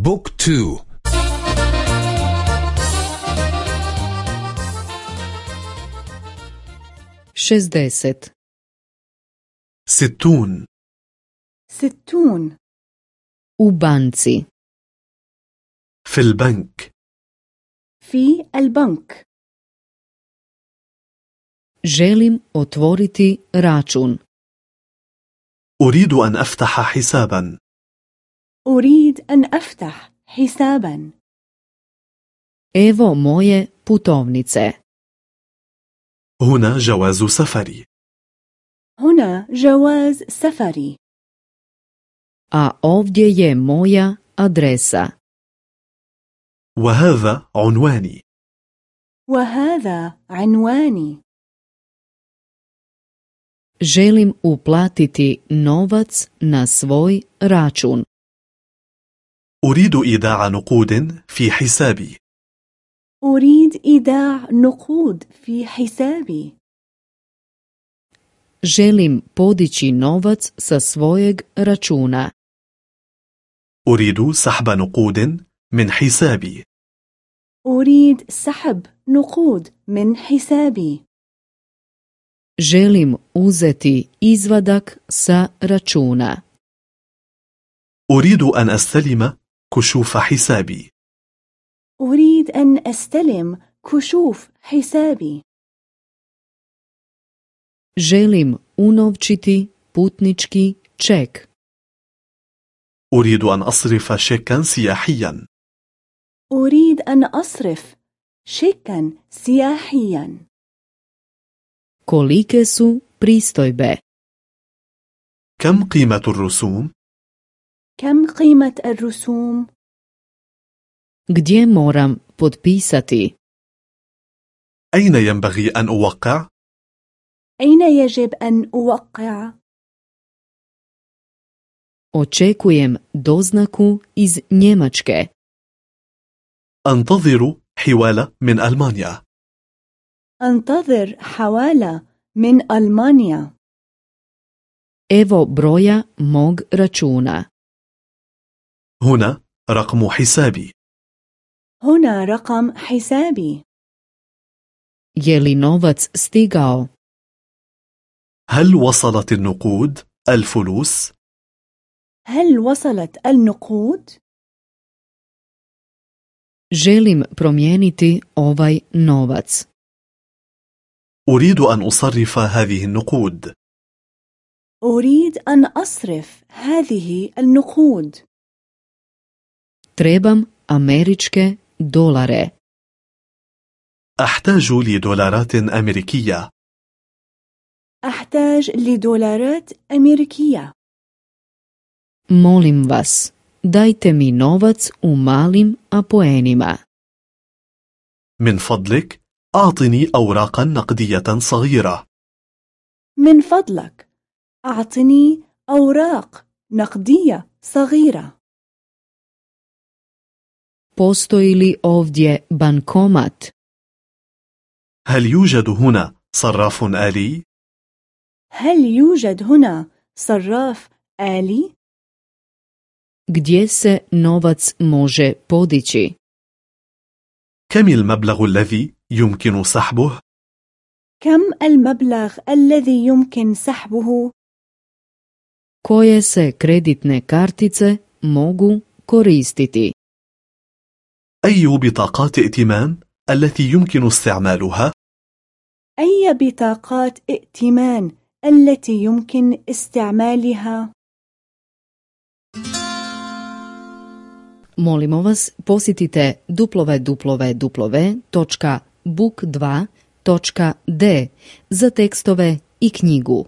بوك تو. šestdeset, ستون. ستون. banci, في البنك. في البنك. želim otvoriti račun. أريد أن أفتح حسابا. أريد أن أفتح حسابا Evo moje putovnice. هنا جواز سفري هنا جواز سفري A ovdje je moja adresa. وهذا عنواني وهذا عنواني Želim uplatiti novac na svoj račun. أريد إيداع نقود في حسابي أريد إيداع نقود في حسابي Želim podići novac sa svojeg računa. أريد سحب نقود من حسابي أريد سحب نقود من حسابي Želim uzeti izvadak sa računa. أريد أن أستلم كشوف حسابي أريد أن أستلم كشوف حسابي Želim unovčiti putnički ček. أريد أن أصرف شيكا سياحيا أريد أن أصرف شيكا سياحيا Kolike su pristojbe? كم قيمة الرسوم؟ كم قيمة الرسوم؟ Gdje moram potpisati? أين ينبغي أن أوقع؟ أين يجب أن أوقع؟ Očekujem doznaku iz Njemačke. أنتظر حوالة من ألمانيا أنتظر حوالة من ألمانيا Evo broja mog računa. هنا رقم حسابي هنا رقم حسابي Je li novac stigao? هل وصلت النقود؟ الفلوس؟ هل وصلت النقود؟ Želim promijeniti ovaj novac. أريد أن أصرف هذه النقود أريد أن أصرف هذه النقود Trebam američke dolare. أحتاج لدولارات أمريكية أحتاج لدولارات أمريكية Molim vas, dajte mi novac u malim apoenima. من فضلك أعطني أوراقا نقدية صغيرة من فضلك أعطني أوراق نقدية صغيرة Postoji li ovdje bankomat? هل يوجد هنا صراف آلي؟ هل يوجد هنا صراف آلي؟ Gdje se novac može podići? كم المبلغ الذي يمكن سحبه؟ كم المبلغ الذي يمكن سحبه؟ Koje se kreditne kartice mogu koristiti? أي بطاقات ائتمان التي يمكن استعمالها؟ أي بطاقات ائتمان التي يمكن استعمالها؟ Molimo vas, posjetite www.book2.d za tekstove i knjigu.